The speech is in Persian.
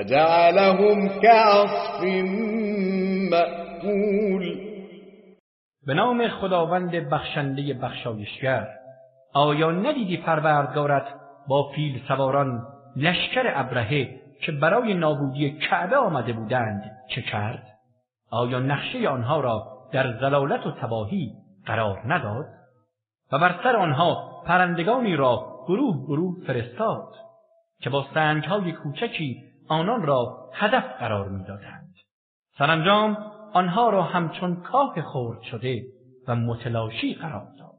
فجعلهم كعصف به نام خداوند بخشنده بخشایشگر آیا ندیدی پروردگارت با فیل سواران لشکر ابرهه که برای نابودی کعبه آمده بودند چه کرد؟ آیا نقشه آنها را در زلالت و تباهی قرار نداد؟ و بر سر آنها پرندگانی را گروه گروه فرستاد که با سنگهای کوچکی آنان را هدف قرار می‌دادند. سرانجام آنها را همچون کاه خورد شده و متلاشی قرار داد